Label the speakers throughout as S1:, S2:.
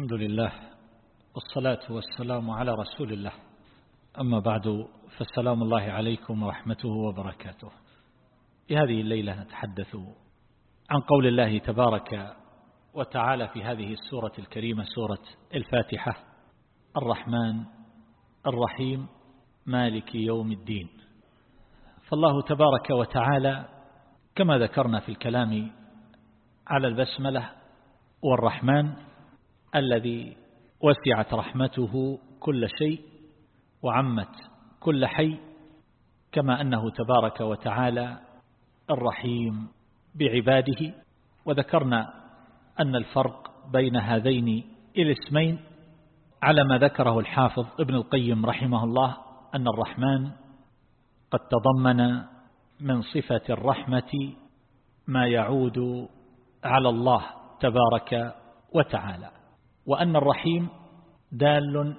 S1: الحمد لله والصلاة والسلام على رسول الله. أما بعد فالسلام الله عليكم ورحمته وبركاته. في هذه الليلة نتحدث عن قول الله تبارك وتعالى في هذه السورة الكريمة سورة الفاتحة الرحمن الرحيم مالك يوم الدين. فالله تبارك وتعالى كما ذكرنا في الكلام على البسملة والرحمن الذي وسعت رحمته كل شيء وعمت كل حي كما أنه تبارك وتعالى الرحيم بعباده. وذكرنا أن الفرق بين هذين الاسمين على ما ذكره الحافظ ابن القيم رحمه الله أن الرحمن قد تضمن من صفة الرحمة ما يعود على الله تبارك وتعالى. وأن الرحيم دال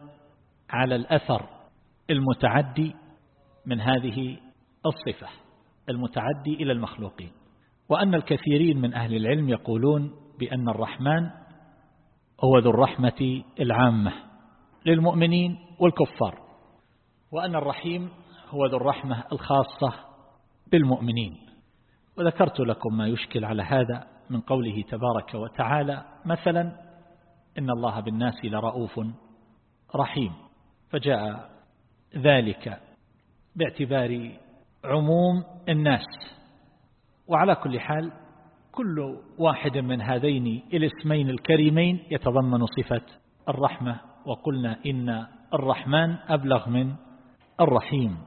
S1: على الأثر المتعدي من هذه الصفة المتعدي إلى المخلوقين. وأن الكثيرين من أهل العلم يقولون بأن الرحمن هو ذو الرحمة العامة للمؤمنين والكفار وأن الرحيم هو ذو الرحمة الخاصة بالمؤمنين. وذكرت لكم ما يشكل على هذا من قوله تبارك وتعالى مثلا إن الله بالناس لرؤوف رحيم. فجاء ذلك باعتبار عموم الناس. وعلى كل حال كل واحد من هذين الاسمين الكريمين يتضمن صفة الرحمة وقلنا إن الرحمن أبلغ من الرحيم.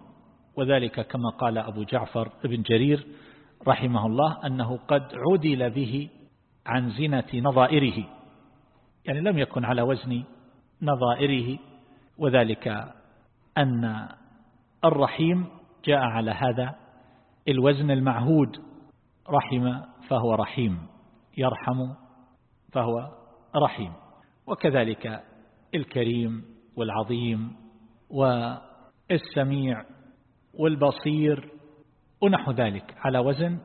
S1: وذلك كما قال أبو جعفر بن جرير رحمه الله أنه قد عدل به عن زنة نظائره. يعني لم يكن على وزن نظائره وذلك أن الرحيم جاء على هذا الوزن المعهود رحم فهو رحيم يرحم فهو رحيم. وكذلك الكريم والعظيم والسميع والبصير ونحو ذلك على وزن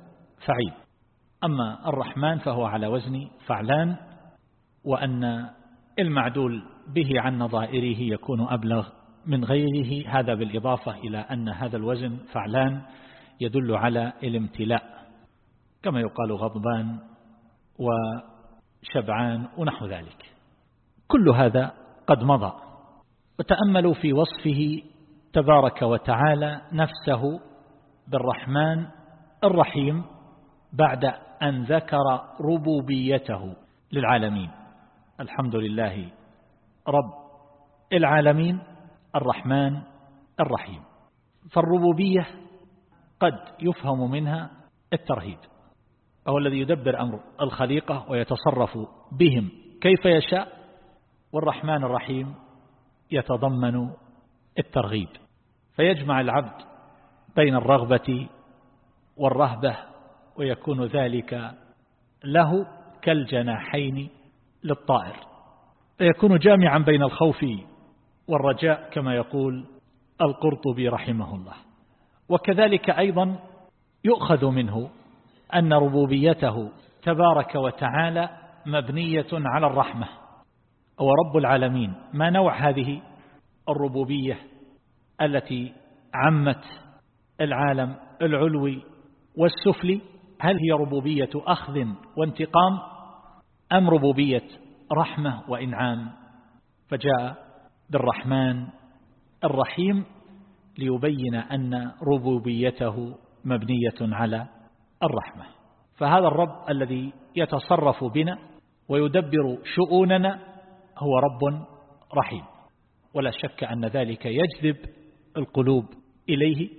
S1: فعيل. أما الرحمن فهو على وزن فعلان وأن المعدول به عن نظائره يكون أبلغ من غيره. هذا بالإضافة إلى أن هذا الوزن فعلان يدل على الامتلاء كما يقال غضبان وشبعان ونحو ذلك. كل هذا قد مضى. وتأملوا في وصفه تبارك وتعالى نفسه بالرحمن الرحيم بعد أن ذكر ربوبيته للعالمين. الحمد لله. رب العالمين الرحمن الرحيم. فالربوبية قد يفهم منها الترهيب. هو الذي يدبر أمر الخليقة ويتصرف بهم. كيف يشاء؟ والرحمن الرحيم يتضمن الترغيب. فيجمع العبد بين الرغبة والرهبة ويكون ذلك له كالجناحين للطائر. فيكون جامعا بين الخوف والرجاء كما يقول القرطبي رحمه الله. وكذلك أيضا يؤخذ منه أن ربوبيته تبارك وتعالى مبنية على الرحمة. هو رب العالمين. ما نوع هذه الربوبية التي عمت العالم العلوي والسفلي؟ هل هي ربوبية أخذ وانتقام أم ربوبية رحمة وإنعام. فجاء بالرحمن الرحيم ليبين أن ربوبيته مبنية على الرحمة. فهذا الرب الذي يتصرف بنا ويدبر شؤوننا هو رب رحيم. ولا شك أن ذلك يجذب القلوب إليه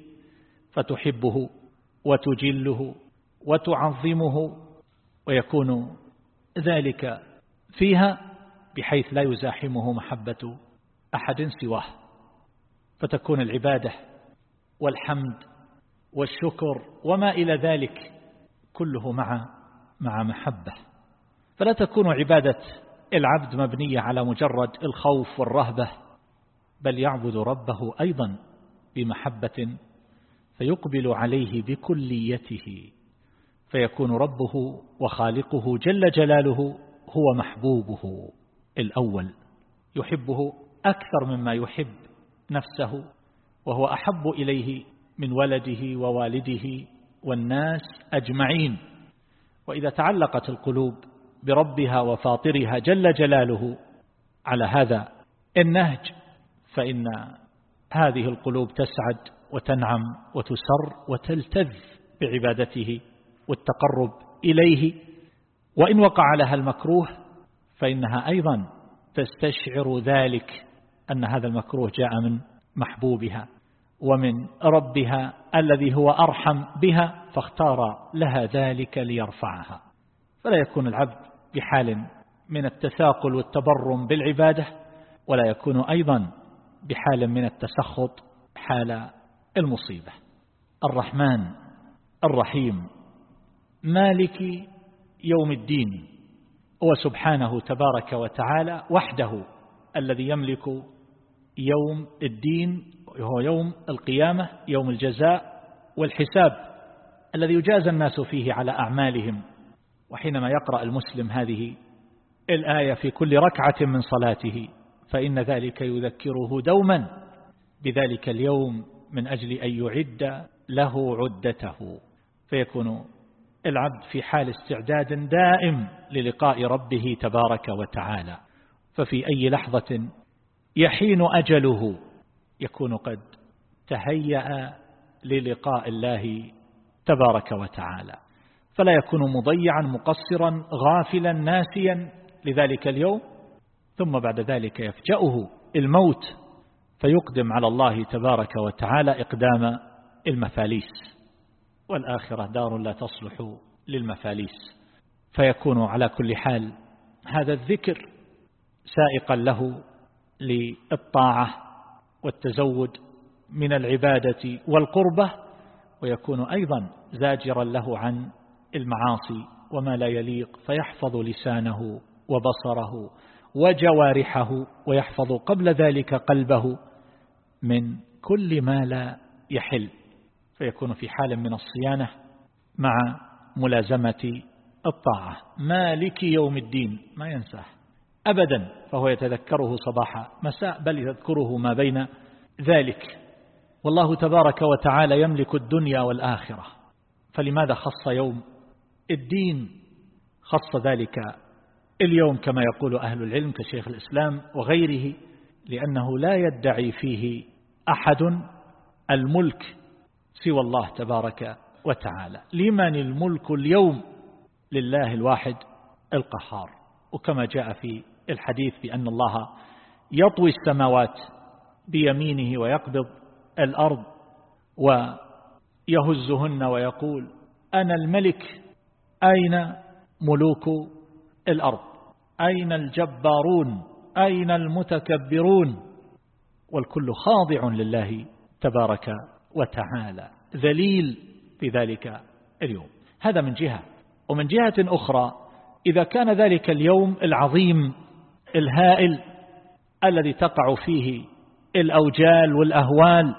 S1: فتحبه وتجله وتعظمه ويكون ذلك فيها بحيث لا يزاحمه محبة أحد سواه. فتكون العبادة والحمد والشكر وما إلى ذلك كله مع مع محبة. فلا تكون عبادة العبد مبنية على مجرد الخوف والرهبة بل يعبد ربه أيضا بمحبة فيقبل عليه بكليته. فيكون ربه وخالقه جل جلاله هو محبوبه الأول يحبه أكثر مما يحب نفسه وهو أحب إليه من ولده ووالده والناس أجمعين. وإذا تعلقت القلوب بربها وفاطرها جل جلاله على هذا النهج فإن هذه القلوب تسعد وتنعم وتسر وتلتذ بعبادته والتقرب إليه وإن وقع لها المكروه فإنها أيضا تستشعر ذلك أن هذا المكروه جاء من محبوبها ومن ربها الذي هو أرحم بها فاختار لها ذلك ليرفعها. فلا يكون العبد بحال من التثاقل والتبرم بالعبادة ولا يكون أيضا بحال من التسخط حال المصيبة. الرحمن الرحيم. مالك يوم الدين هو سبحانه تبارك وتعالى وحده الذي يملك يوم الدين وهو يوم القيامة يوم الجزاء والحساب الذي يجازى الناس فيه على أعمالهم. وحينما يقرأ المسلم هذه الآية في كل ركعة من صلاته فإن ذلك يذكره دوما بذلك اليوم من أجل أن يعد له عدته فيكون العبد في حال استعداد دائم للقاء ربه تبارك وتعالى. ففي أي لحظة يحين أجله يكون قد تهيأ للقاء الله تبارك وتعالى. فلا يكون مضيعا مقصرا غافلا ناسيا لذلك اليوم. ثم بعد ذلك يفجأه الموت فيقدم على الله تبارك وتعالى إقدام المفاليس. والآخرة دار لا تصلح للمفاليس. فيكون على كل حال هذا الذكر سائقا له للطاعة والتزود من العبادة والقربة ويكون أيضا زاجرا له عن المعاصي وما لا يليق فيحفظ لسانه وبصره وجوارحه ويحفظ قبل ذلك قلبه من كل ما لا يحل. فيكون في حال من الصيانة مع ملازمة الطاعة. مالك يوم الدين ما ينساه. أبدا فهو يتذكره صباح مساء بل يذكره ما بين ذلك. والله تبارك وتعالى يملك الدنيا والآخرة. فلماذا خص يوم الدين؟ خص ذلك اليوم كما يقول أهل العلم كشيخ الإسلام وغيره لأنه لا يدعي فيه أحد الملك. سوى الله تبارك وتعالى. لمن الملك اليوم؟ لله الواحد القهار. وكما جاء في الحديث بأن الله يطوي السماوات بيمينه ويقبض الأرض ويهزهن ويقول أنا الملك أين ملوك الأرض؟ أين الجبارون؟ أين المتكبرون؟ والكل خاضع لله تبارك وتعالى. ذليل في ذلك اليوم. هذا من جهة. ومن جهة أخرى إذا كان ذلك اليوم العظيم الهائل الذي تقع فيه الأوجال والأهوال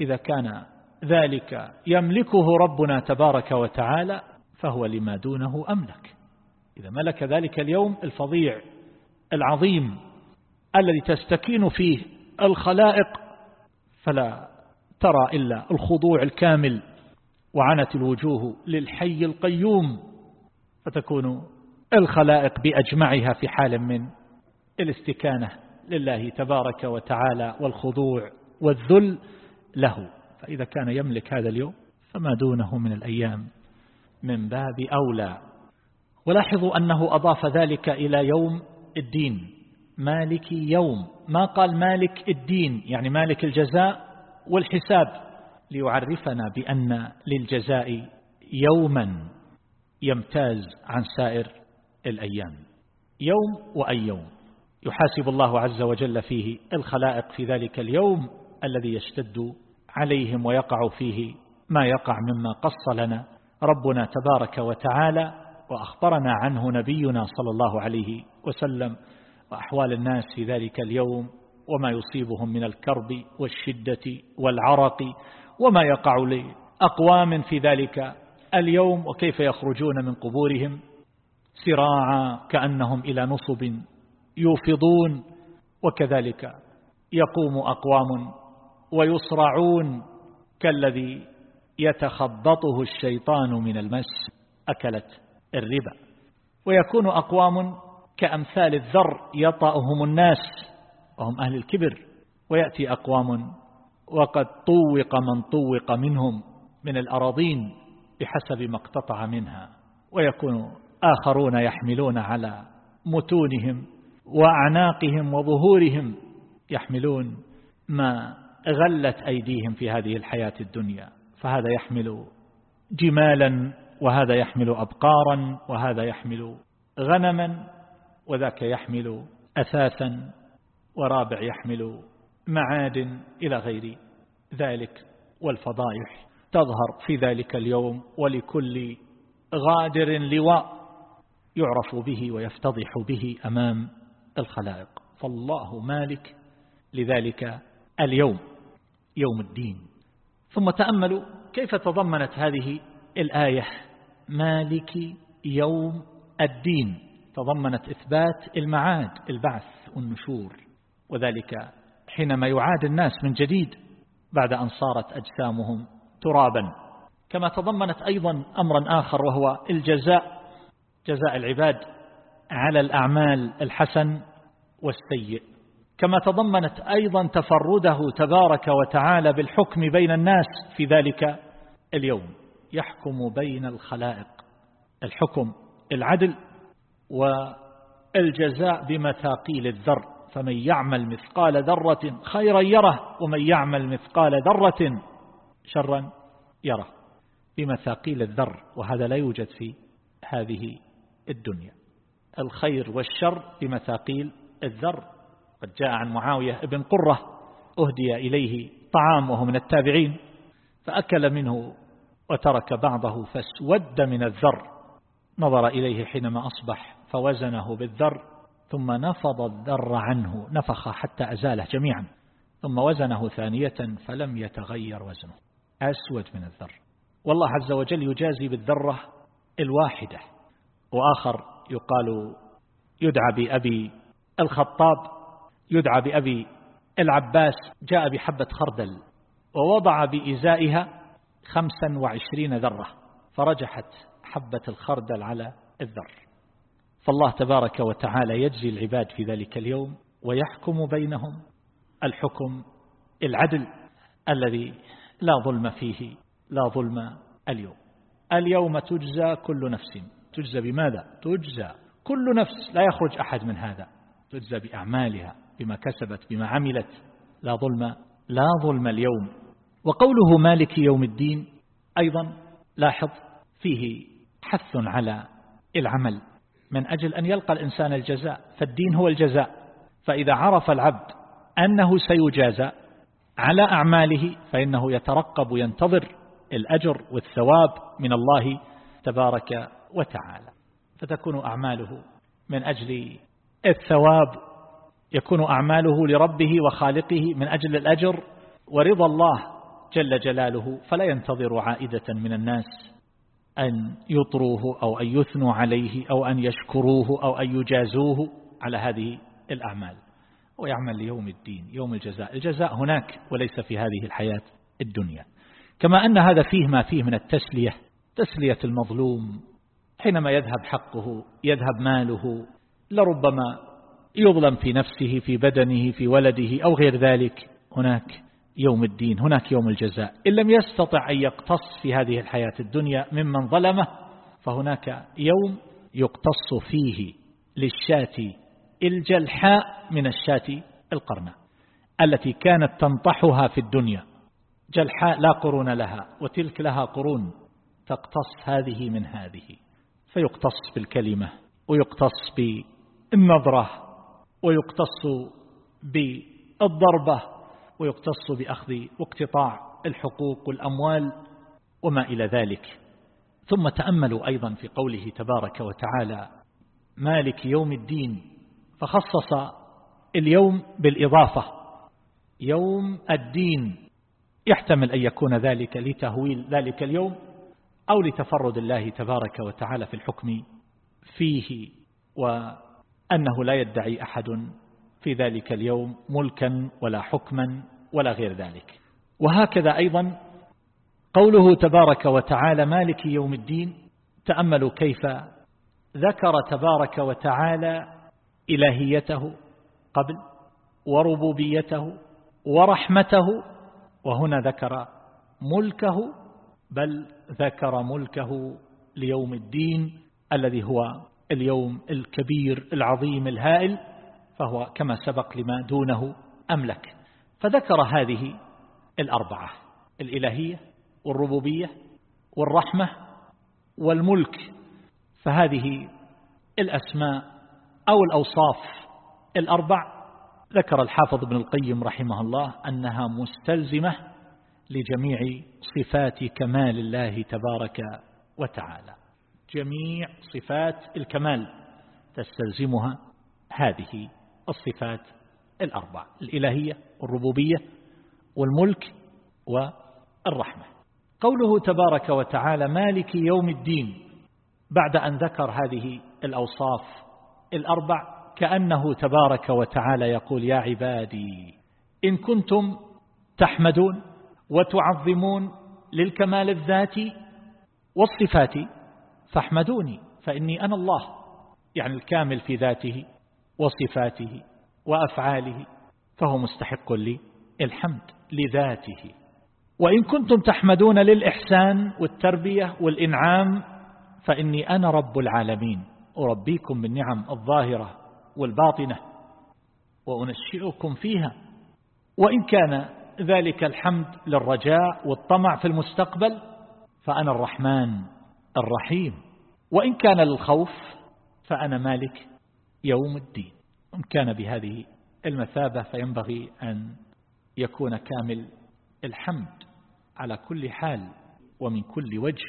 S1: إذا كان ذلك يملكه ربنا تبارك وتعالى فهو لما دونه أملك. إذا ملك ذلك اليوم الفظيع العظيم الذي تستكين فيه الخلائق فلا ترى إلا الخضوع الكامل وعنت الوجوه للحي القيوم فتكون الخلائق بأجمعها في حال من الاستكانة لله تبارك وتعالى والخضوع والذل له. فإذا كان يملك هذا اليوم فما دونه من الأيام من باب أولى. ولاحظوا أنه أضاف ذلك إلى يوم الدين مالك يوم. ما قال مالك الدين؟ يعني مالك الجزاء والحساب ليعرفنا بأن للجزاء يوما يمتاز عن سائر الأيام. يوم وأي يوم. يحاسب الله عز وجل فيه الخلائق في ذلك اليوم الذي يشتد عليهم ويقع فيه ما يقع مما قص لنا. ربنا تبارك وتعالى وأخبرنا عنه نبينا صلى الله عليه وسلم وأحوال الناس في ذلك اليوم وما يصيبهم من الكرب والشدة والعرق وما يقع لأقوام في ذلك اليوم وكيف يخرجون من قبورهم سراعا كأنهم إلى نصب يوفضون وكذلك يقوم أقوام ويصرعون كالذي يتخبطه الشيطان من المس أكلت الربا. ويكون أقوام كأمثال الذر يطأهم الناس. وهم أهل الكبر ويأتي أقوام وقد طوق من طوق منهم من الأراضين بحسب ما اقتطع منها ويكون آخرون يحملون على متونهم وأعناقهم وظهورهم يحملون ما غلت أيديهم في هذه الحياة الدنيا فهذا يحمل جمالا وهذا يحمل أبقارا وهذا يحمل غنما وذاك يحمل أثاثا. ورابع يحمل معادن إلى غير ذلك والفضائح تظهر في ذلك اليوم ولكل غادر لواء يعرف به ويفتضح به أمام الخلائق. فالله مالك لذلك اليوم يوم الدين. ثم تأملوا كيف تضمنت هذه الآية؟ مالك يوم الدين. تضمنت إثبات المعاد البعث والنشور. وذلك حينما يعاد الناس من جديد بعد أن صارت أجسامهم ترابا. كما تضمنت أيضا أمرا آخر وهو الجزاء جزاء العباد على الأعمال الحسن والسيء. كما تضمنت أيضا تفرده تبارك وتعالى بالحكم بين الناس في ذلك اليوم. يحكم بين الخلائق الحكم العدل والجزاء بمثاقيل الذر. فمن يعمل مثقال ذرة خيرا يره ومن يعمل مثقال ذرة شرا يره. بمثاقيل الذر وهذا لا يوجد في هذه الدنيا. الخير والشر بمثاقيل الذر. قد جاء عن معاوية ابن قرة أهدي إليه طعام وهو من التابعين فأكل منه وترك بعضه فاسود من الذر. نظر إليه حينما أصبح فوزنه بالذر ثم نفض الذر عنه نفخ حتى أزاله جميعا ثم وزنه ثانية فلم يتغير وزنه. أسود من الذر. والله عز وجل يجازي بالذرة الواحدة. وآخر يقال يدعى بأبي الخطاب يدعى بأبي العباس جاء بحبة خردل ووضع بإزائها خمسا وعشرين ذرة فرجحت حبة الخردل على الذر. فالله تبارك وتعالى يجزي العباد في ذلك اليوم ويحكم بينهم الحكم العدل الذي لا ظلم فيه لا ظلم اليوم. اليوم تجزى كل نفس. تجزى بماذا؟ تجزى كل نفس. لا يخرج أحد من هذا. تجزى بأعمالها بما كسبت بما عملت. لا ظلم لا ظلم اليوم. وقوله مالك يوم الدين أيضا لاحظ فيه حث على العمل. من أجل أن يلقى الإنسان الجزاء فالدين هو الجزاء. فإذا عرف العبد أنه سيجازى على أعماله فإنه يترقب ينتظر الأجر والثواب من الله تبارك وتعالى. فتكون أعماله من أجل الثواب يكون أعماله لربه وخالقه من أجل الأجر ورضا الله جل جلاله فلا ينتظر عائدة من الناس. أن يطروه أو أن يثنوا عليه أو أن يشكروه أو أن يجازوه على هذه الأعمال. ويعمل ليوم الدين يوم الجزاء. الجزاء هناك وليس في هذه الحياة الدنيا. كما أن هذا فيه ما فيه من التسلية تسلية المظلوم. حينما يذهب حقه يذهب ماله لربما يظلم في نفسه في بدنه في ولده أو غير ذلك هناك يوم الدين هناك يوم الجزاء. إن لم يستطع أن يقتص في هذه الحياة الدنيا ممن ظلمه فهناك يوم يقتص فيه للشاة الجلحاء من الشاة القرناء التي كانت تنطحها في الدنيا. جلحاء لا قرون لها وتلك لها قرون تقتص هذه من هذه. فيقتص بالكلمة ويقتص بالنظرة ويقتص بالضربة ويقتص بأخذ واقتطاع الحقوق والأموال وما إلى ذلك. ثم تأملوا أيضا في قوله تبارك وتعالى مالك يوم الدين. فخصص اليوم بالإضافة. يوم الدين. يحتمل أن يكون ذلك لتهويل ذلك اليوم أو لتفرد الله تبارك وتعالى في الحكم فيه أنه لا يدعي أحد في ذلك اليوم ملكا ولا حكما. ولا غير ذلك. وهكذا أيضا قوله تبارك وتعالى مالك يوم الدين تأملوا كيف ذكر تبارك وتعالى إلهيته قبل وربوبيته ورحمته وهنا ذكر ملكه بل ذكر ملكه ليوم الدين الذي هو اليوم الكبير العظيم الهائل فهو كما سبق لما دونه أملك. فذكر هذه الأربعة الإلهية والربوبية والرحمة والملك فهذه الأسماء أو الأوصاف الأربع. ذكر الحافظ ابن القيم رحمه الله أنها مستلزمة لجميع صفات كمال الله تبارك وتعالى. جميع صفات الكمال تستلزمها هذه الصفات الأربع الإلهية والربوبية والملك والرحمة. قوله تبارك وتعالى مالك يوم الدين بعد أن ذكر هذه الأوصاف الأربع كأنه تبارك وتعالى يقول يا عبادي إن كنتم تحمدون وتعظمون للكمال الذاتي والصفات فاحمدوني فإني أنا الله يعني الكامل في ذاته وصفاته. وأفعاله فهو مستحق لي الحمد لذاته. وإن كنتم تحمدون للإحسان والتربية والإنعام فإني أنا رب العالمين أربيكم بالنعم الظاهرة والباطنة وأنشئكم فيها. وإن كان ذلك الحمد للرجاء والطمع في المستقبل فأنا الرحمن الرحيم. وإن كان للخوف فأنا مالك يوم الدين. إن كان بهذه المثابة فينبغي أن يكون كامل الحمد على كل حال ومن كل وجه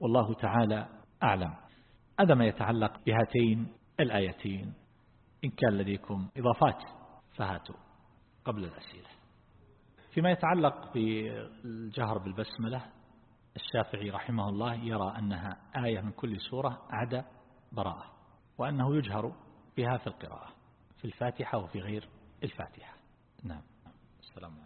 S1: والله تعالى أعلم. هذا ما يتعلق بهاتين الآيتين. إن كان لديكم إضافات فهاتوا قبل الأسئلة. فيما يتعلق بالجهر بالبسملة الشافعي رحمه الله يرى أنها آية من كل سورة عدا براءة وأنه يجهر بها في القراءة. في الفاتحة وفي غير الفاتحة. نعم. السلام عليكم.